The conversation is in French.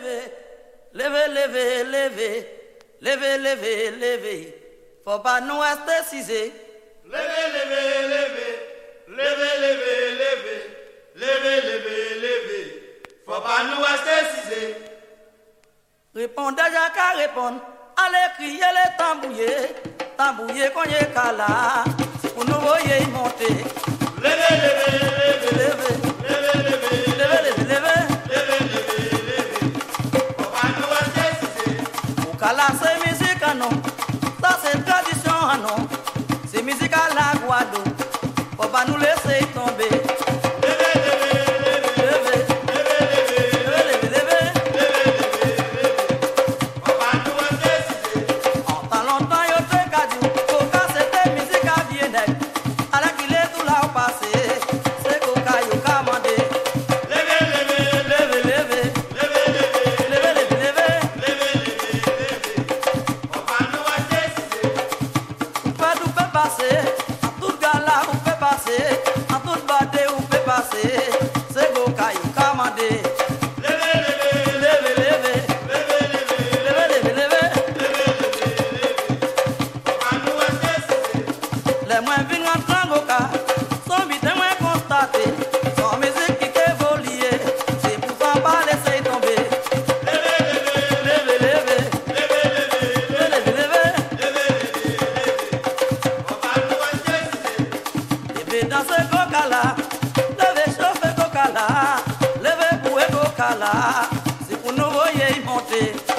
lever, lever, lever, lever, lever, lever, lever. Faut pas nous astéciser. Lever, lever, lever, lever, lever, lever, lever, lever, lever. Faut pas nous astéciser. Répondez déjà qu'à répondre. Allez crier les tambouillés, tambouillés qu'on y est là. Pour nous voyer monter. faut pas nous laisser tomber. Siku novo ye monte